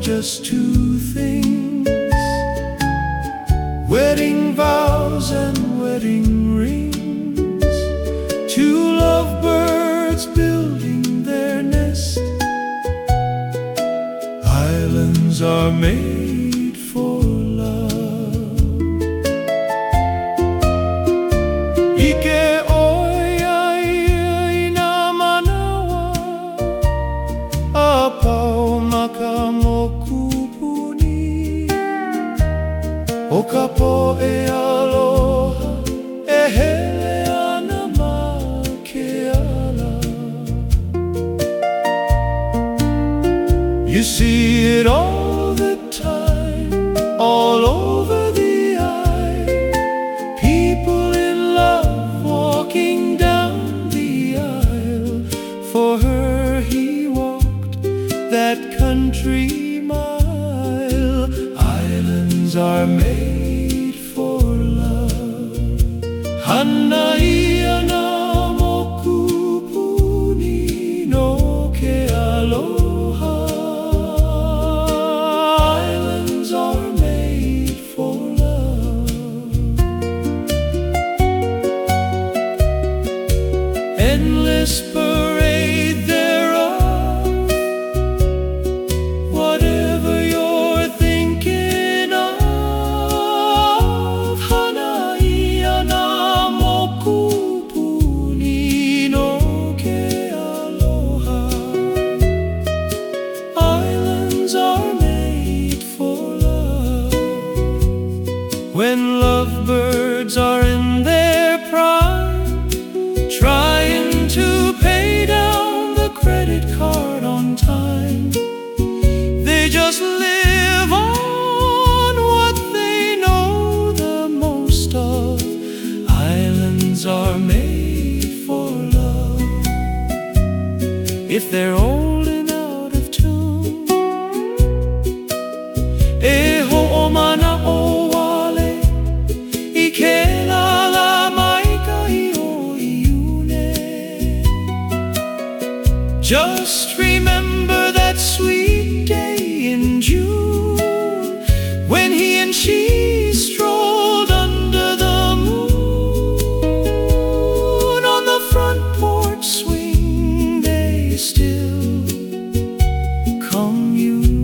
just two things wedding vows and wedding rings. Two lovebirds building their nest. Islands are made E aloha E hele ana ma ke ala. You see it all Islands are made for love. Hanaia When lovebirds are in their prime, trying to pay down the credit card on time. They just live on what they know the most of. Islands are made for love. If they're Just remember that sweet day in June When he and she strolled under the moon. On the front porch swing they still. Commune